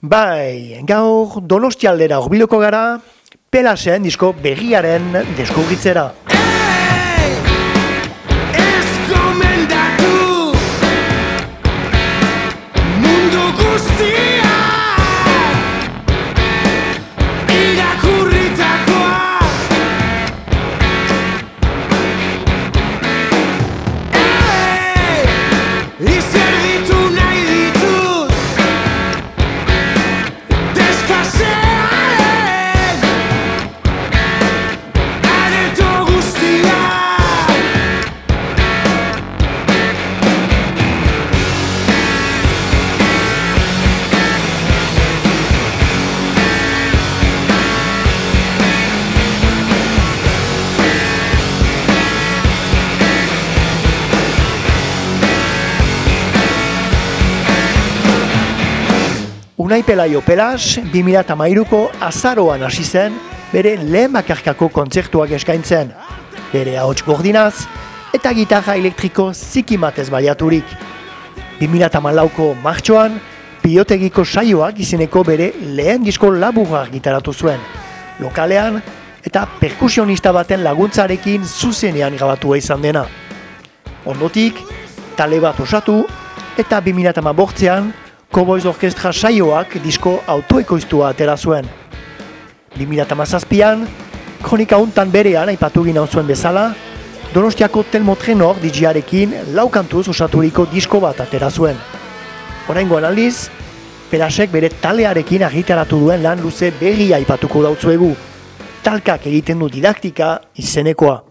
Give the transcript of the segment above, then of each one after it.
Bai, gaur donostialdera horbiloko gara, pelasen disko berriaren deskubritzera. Unai Pelaio Pelas, 2008ko azaroan hasi zen, bere lehen bakarkako kontzertuak eskaintzen. Bere ahots gordinaz, eta gitarra elektriko zikimatez baliaturik. 2008ko martxoan, biotegiko saioak izeneko bere lehen disko laburrak gitaratu zuen. Lokalean, eta perkusionista baten laguntzarekin zuzenean grabatua izan dena. Ondotik, tale bat osatu, eta 2008an, Cowboys Orkestra saioak disko autoekoiztua atera zuen. 2008an, kronika untan berean aipatu gina zuen bezala, Donostiako Telmo Trenor digiarekin laukantuz osaturiko disko bat atera zuen. Horaingoan aldiz, Perasek bere talearekin argitaratu duen lan luze berria aipatuko dautzuegu. Talkak egiten du didaktika izenekoa.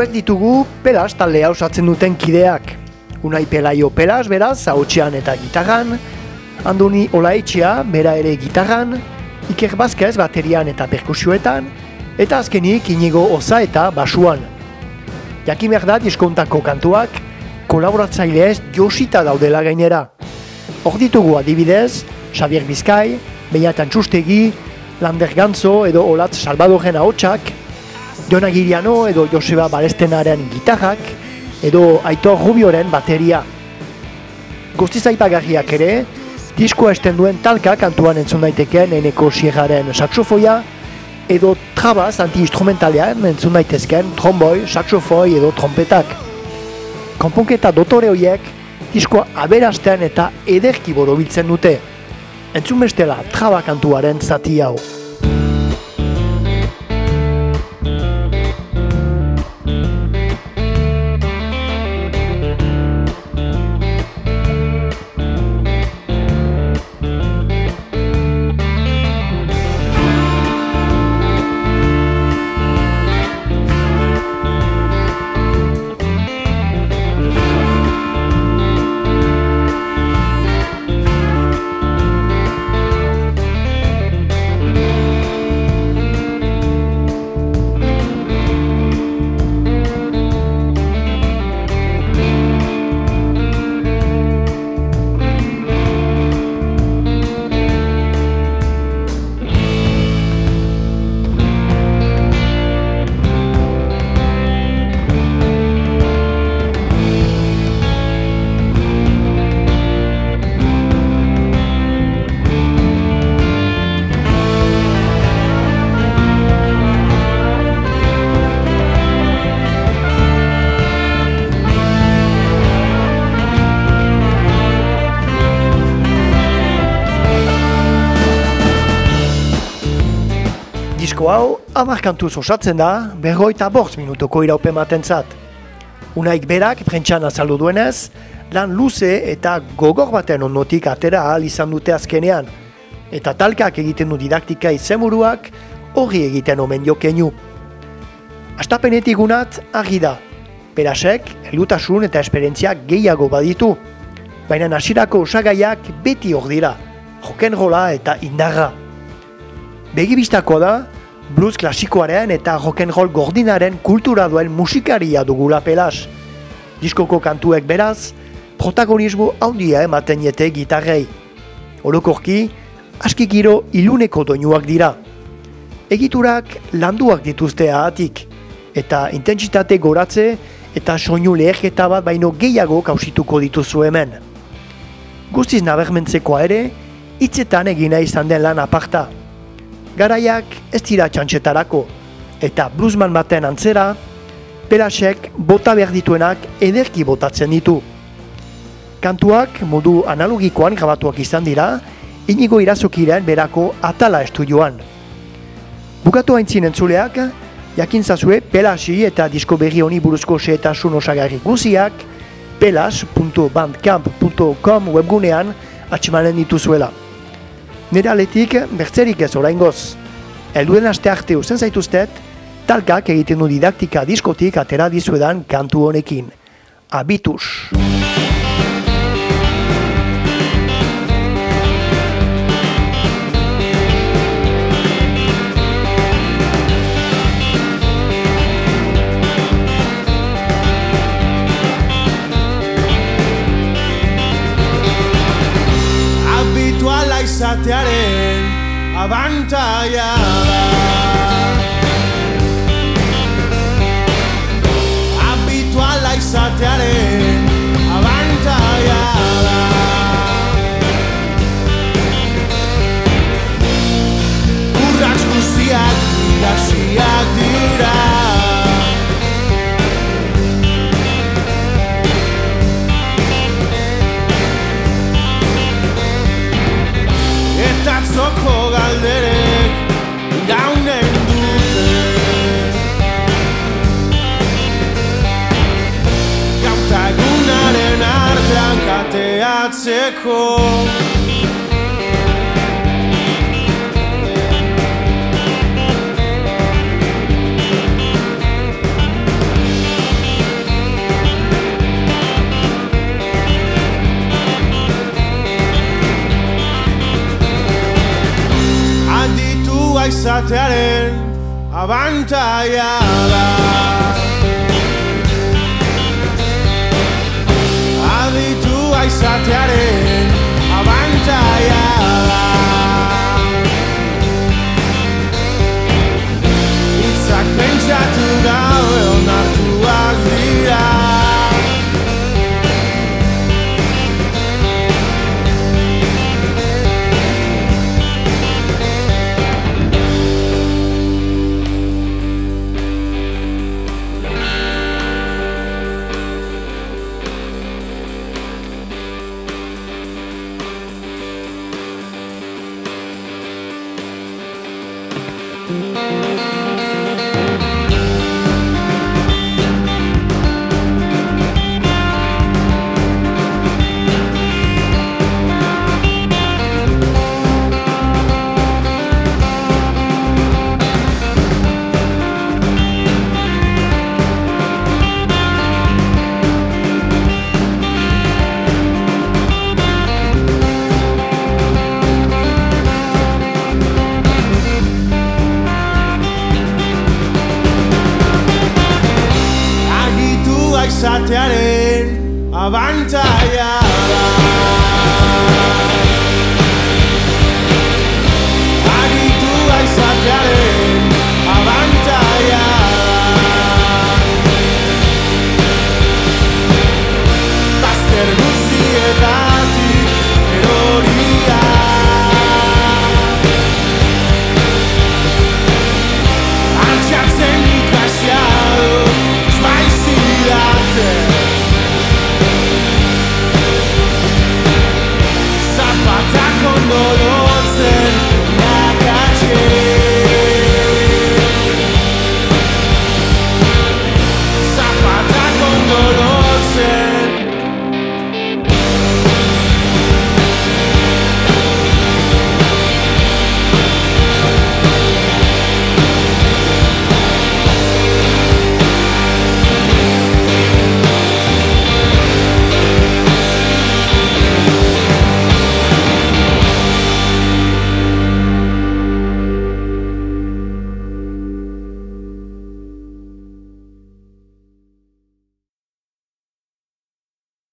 Hauek ditugu Pelas taldea osatzen duten kideak. Unai Pelaio Pelas beraz, hautsean eta gitarran, Andoni Olaetxea bera ere gitarran, Iker Bazkez baterian eta perkusioetan, eta azkenik inigo oza eta basuan. Jakin behar da diskontako kantuak, kolaboratzailez josita daudela gainera. Hor ditugu adibidez, Xavier Bizkai, Beñatan Txustegi, Lander Gantzo edo Olatz Salvadorren ahotsak, Jon Agiriano edo Joseba Balestenaren gitarrak edo Aitor Rubioren bateria. Guztiz aipagarriak ere, diskoa esten duen talka kantuan entzun daitekeen eneko sierraren saxofoia edo trabaz anti-instrumentalean entzun daitezken tromboi, saxofoi edo trompetak. Konponketa dotore horiek diskoa aberastean eta ederki borobiltzen dute. Entzun bestela traba kantuaren zati hau. Disko hau, amarkantuz osatzen da, berroita bortz minutuko iraupen matentzat. Unaik berak, prentxan azaldu duenez, lan luze eta gogor baten ondotik atera ahal izan dute azkenean, eta talkak egiten du didaktika izemuruak, hori egiten omen jokenu. Astapenetik gunat, argi da. Perasek, elutasun eta esperientziak gehiago baditu. Baina hasirako osagaiak beti hor dira, rock'n'rolla eta indarra. Begibistako da, blues klasikoaren eta rock'n'roll gordinaren kultura duen musikaria dugula pelas. Diskoko kantuek beraz, protagonismo handia ematen jete gitarrei. Orokorki, askikiro iluneko doinuak dira. Egiturak landuak dituzte ahatik, eta intentsitate goratze eta soinu leherketa bat baino gehiago kausituko dituzu hemen. Guztiz nabermentzekoa ere, hitzetan egina izan den lan aparta. Garaiak ez dira txantxetarako, eta bluesman baten antzera, pelasek bota behar dituenak ederki botatzen ditu. Kantuak modu analogikoan grabatuak izan dira, inigo irazokiren berako atala estudioan. Bukatu haintzin entzuleak, jakin zazue pelasi eta disko berri honi buruzko sehetasun osagarri guziak pelas.bandcamp.com webgunean atxemanen dituzuela. Nire aletik bertzerik ez oraingoz. Elduen aste arte uzen zaituztet, talkak egiten du didaktika diskotik atera dizuedan kantu honekin. Abitus! Izatearen abantaia da. Habituala izatearen abantaia da kateatzeko izatearen abantaia da izatearen abantaia da izatearen abantaia